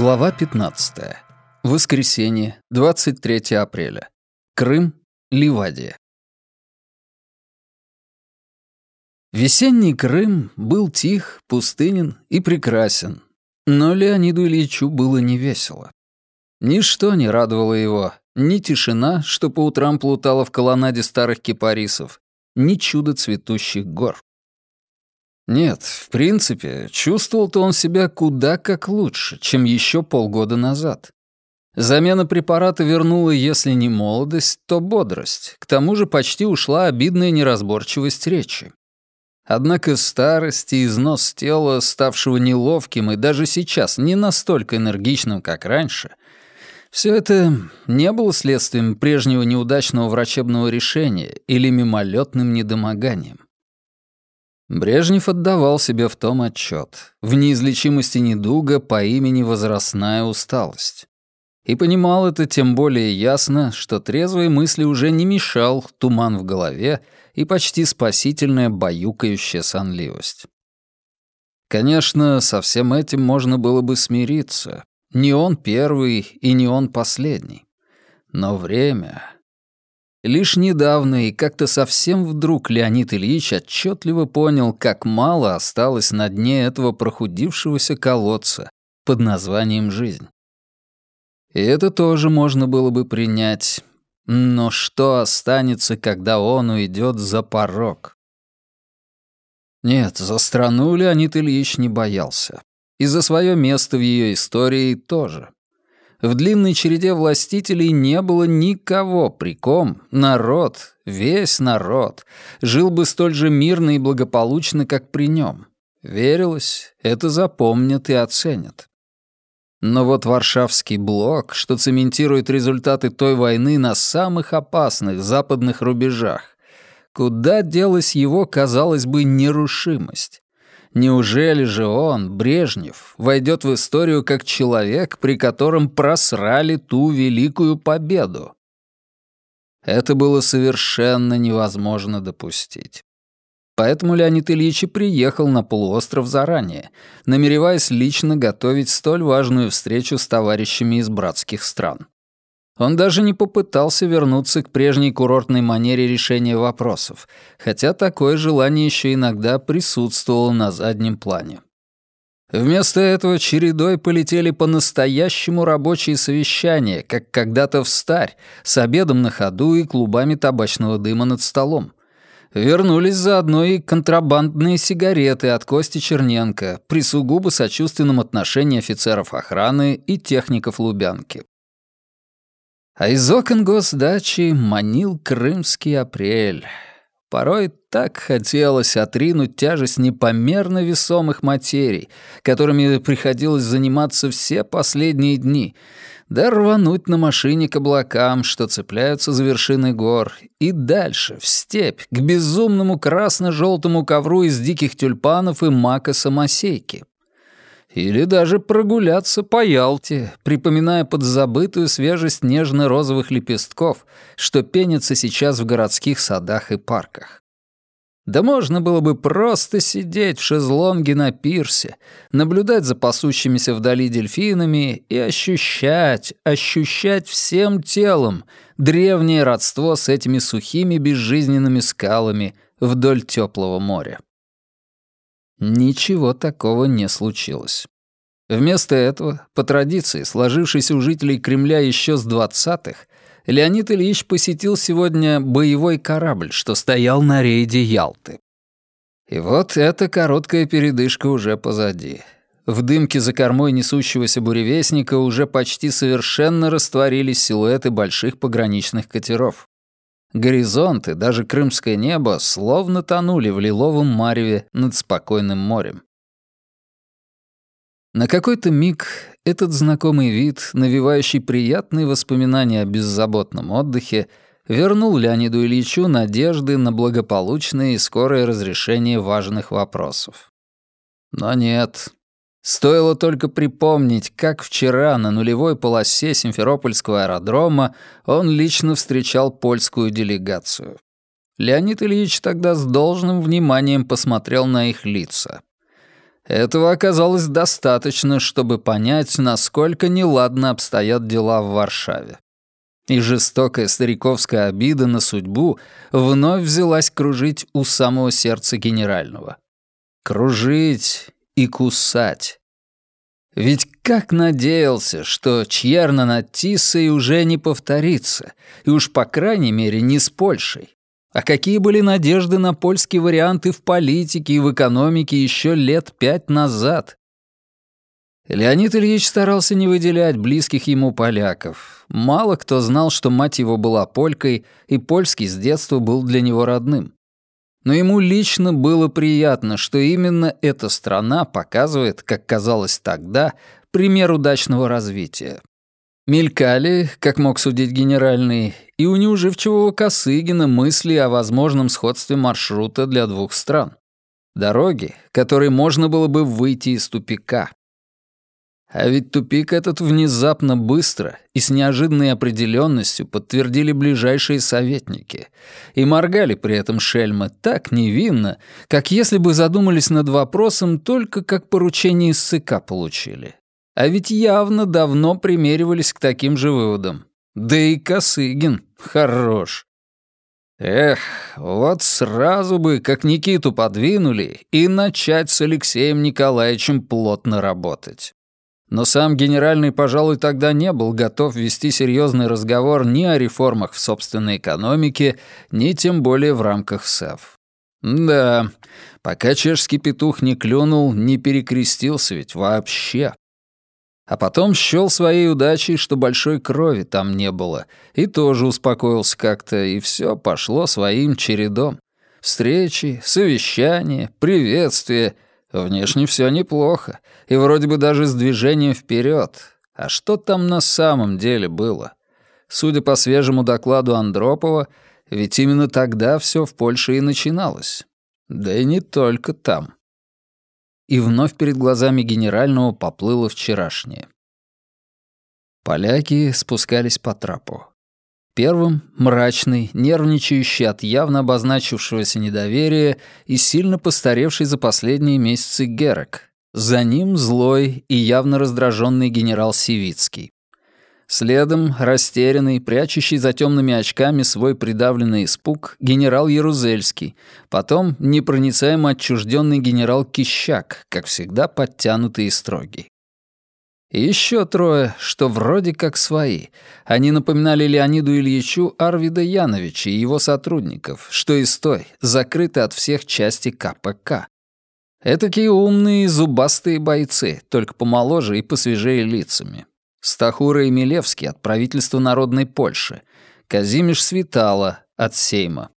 Глава 15. Воскресенье, 23 апреля. Крым, Ливадия. Весенний Крым был тих, пустынен и прекрасен, но Леониду Ильичу было невесело. Ничто не радовало его, ни тишина, что по утрам плутала в колоннаде старых кипарисов, ни чудо цветущих гор. Нет, в принципе, чувствовал-то он себя куда как лучше, чем еще полгода назад. Замена препарата вернула, если не молодость, то бодрость. К тому же почти ушла обидная неразборчивость речи. Однако старость и износ тела, ставшего неловким и даже сейчас не настолько энергичным, как раньше, все это не было следствием прежнего неудачного врачебного решения или мимолетным недомоганием. Брежнев отдавал себе в том отчет, в неизлечимости недуга по имени возрастная усталость. И понимал это тем более ясно, что трезвые мысли уже не мешал туман в голове и почти спасительная баюкающая сонливость. Конечно, со всем этим можно было бы смириться. Не он первый и не он последний. Но время... Лишь недавно и как-то совсем вдруг Леонид Ильич отчетливо понял, как мало осталось на дне этого прохудившегося колодца под названием «жизнь». И это тоже можно было бы принять. Но что останется, когда он уйдет за порог? Нет, за страну Леонид Ильич не боялся. И за свое место в ее истории тоже в длинной череде властителей не было никого, при ком народ, весь народ, жил бы столь же мирно и благополучно, как при нем. Верилось, это запомнят и оценят. Но вот Варшавский блок, что цементирует результаты той войны на самых опасных западных рубежах, куда делась его, казалось бы, нерушимость? Неужели же он, Брежнев, войдет в историю как человек, при котором просрали ту великую победу? Это было совершенно невозможно допустить. Поэтому Леонид Ильич и приехал на полуостров заранее, намереваясь лично готовить столь важную встречу с товарищами из братских стран. Он даже не попытался вернуться к прежней курортной манере решения вопросов, хотя такое желание еще иногда присутствовало на заднем плане. Вместо этого чередой полетели по-настоящему рабочие совещания, как когда-то в старь, с обедом на ходу и клубами табачного дыма над столом. Вернулись заодно и контрабандные сигареты от Кости Черненко при сугубо сочувственном отношении офицеров охраны и техников Лубянки. А из окон госдачи манил крымский апрель. Порой так хотелось отринуть тяжесть непомерно весомых материй, которыми приходилось заниматься все последние дни, да рвануть на машине к облакам, что цепляются за вершины гор, и дальше, в степь, к безумному красно-желтому ковру из диких тюльпанов и мака-самосейки. Или даже прогуляться по Ялте, припоминая подзабытую свежесть нежно-розовых лепестков, что пенятся сейчас в городских садах и парках. Да можно было бы просто сидеть в шезлонге на пирсе, наблюдать за пасущимися вдали дельфинами и ощущать, ощущать всем телом древнее родство с этими сухими безжизненными скалами вдоль теплого моря. Ничего такого не случилось. Вместо этого, по традиции, сложившейся у жителей Кремля еще с двадцатых, Леонид Ильич посетил сегодня боевой корабль, что стоял на рейде Ялты. И вот эта короткая передышка уже позади. В дымке за кормой несущегося буревестника уже почти совершенно растворились силуэты больших пограничных катеров. Горизонты, даже крымское небо, словно тонули в лиловом мареве над спокойным морем. На какой-то миг этот знакомый вид, навевающий приятные воспоминания о беззаботном отдыхе, вернул Леониду Ильичу надежды на благополучное и скорое разрешение важных вопросов. Но нет, Стоило только припомнить, как вчера на нулевой полосе Симферопольского аэродрома он лично встречал польскую делегацию. Леонид Ильич тогда с должным вниманием посмотрел на их лица. Этого оказалось достаточно, чтобы понять, насколько неладно обстоят дела в Варшаве. И жестокая стариковская обида на судьбу вновь взялась кружить у самого сердца генерального. Кружить и кусать. Ведь как надеялся, что Чьерна над Тиссой уже не повторится, и уж по крайней мере не с Польшей. А какие были надежды на польские варианты в политике и в экономике еще лет пять назад? Леонид Ильич старался не выделять близких ему поляков. Мало кто знал, что мать его была полькой, и польский с детства был для него родным но ему лично было приятно, что именно эта страна показывает, как казалось тогда, пример удачного развития. Мелькали, как мог судить генеральный, и у неуживчивого Косыгина мысли о возможном сходстве маршрута для двух стран. Дороги, которой можно было бы выйти из тупика. А ведь тупик этот внезапно быстро и с неожиданной определенностью подтвердили ближайшие советники. И моргали при этом шельмы так невинно, как если бы задумались над вопросом только как поручение из ЦК получили. А ведь явно давно примеривались к таким же выводам. Да и Косыгин хорош. Эх, вот сразу бы, как Никиту подвинули, и начать с Алексеем Николаевичем плотно работать. Но сам генеральный, пожалуй, тогда не был готов вести серьезный разговор ни о реформах в собственной экономике, ни тем более в рамках СЭФ. Да, пока чешский петух не клюнул, не перекрестился ведь вообще. А потом счёл своей удачей, что большой крови там не было, и тоже успокоился как-то, и все пошло своим чередом. Встречи, совещания, приветствия — Внешне все неплохо, и вроде бы даже с движением вперед. А что там на самом деле было? Судя по свежему докладу Андропова, ведь именно тогда все в Польше и начиналось. Да и не только там. И вновь перед глазами генерального поплыло вчерашнее. Поляки спускались по трапу. Первым — мрачный, нервничающий от явно обозначившегося недоверия и сильно постаревший за последние месяцы Герек. За ним злой и явно раздраженный генерал Сивицкий. Следом, растерянный, прячущий за темными очками свой придавленный испуг, генерал Ярузельский, потом непроницаемо отчужденный генерал Кищак, как всегда подтянутый и строгий. Еще трое, что вроде как свои. Они напоминали Леониду Ильичу Арвида Яновича и его сотрудников, что и стой, закрыты от всех части КПК. Этакие умные, зубастые бойцы, только помоложе и посвежее лицами. Стахура и Милевский от правительства Народной Польши. Казимиш Свитала от Сейма.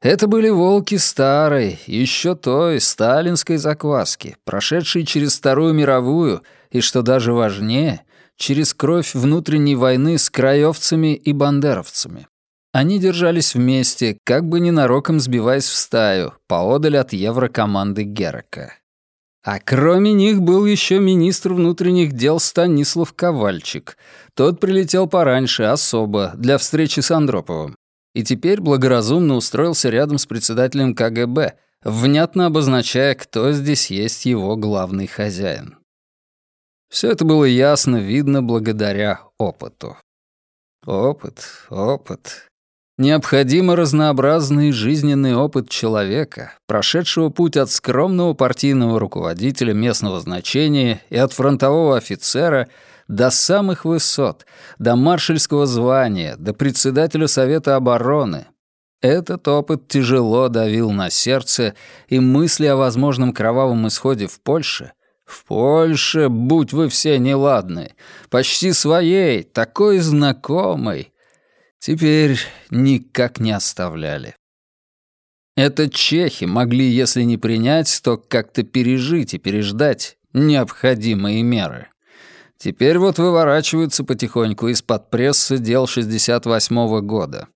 Это были волки старой, еще той, сталинской закваски, прошедшие через Вторую мировую и, что даже важнее, через кровь внутренней войны с краевцами и бандеровцами. Они держались вместе, как бы ненароком сбиваясь в стаю, поодаль от еврокоманды Герека. А кроме них был еще министр внутренних дел Станислав Ковальчик. Тот прилетел пораньше, особо, для встречи с Андроповым и теперь благоразумно устроился рядом с председателем КГБ, внятно обозначая, кто здесь есть его главный хозяин. Все это было ясно видно благодаря опыту. Опыт, опыт. Необходимо разнообразный жизненный опыт человека, прошедшего путь от скромного партийного руководителя местного значения и от фронтового офицера — до самых высот, до маршальского звания, до председателя Совета обороны. Этот опыт тяжело давил на сердце, и мысли о возможном кровавом исходе в Польше — в Польше, будь вы все неладны, почти своей, такой знакомой, теперь никак не оставляли. Это чехи могли, если не принять, то как-то пережить и переждать необходимые меры. Теперь вот выворачиваются потихоньку из-под прессы дел 68-го года.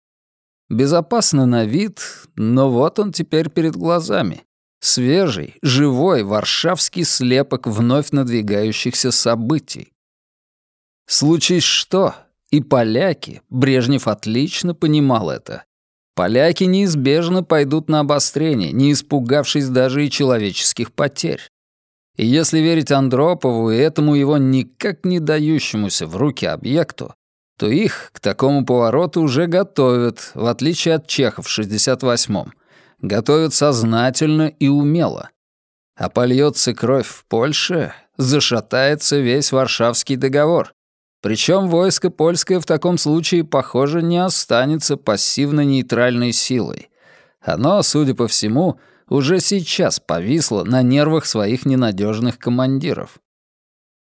Безопасно на вид, но вот он теперь перед глазами. Свежий, живой варшавский слепок вновь надвигающихся событий. Случись что, и поляки, Брежнев отлично понимал это, Поляки неизбежно пойдут на обострение, не испугавшись даже и человеческих потерь. И если верить Андропову и этому его никак не дающемуся в руки объекту, то их к такому повороту уже готовят, в отличие от чехов в 68-м. Готовят сознательно и умело. А польется кровь в Польше, зашатается весь Варшавский договор. Причем войско польское в таком случае, похоже, не останется пассивно-нейтральной силой. Оно, судя по всему, уже сейчас повисло на нервах своих ненадежных командиров.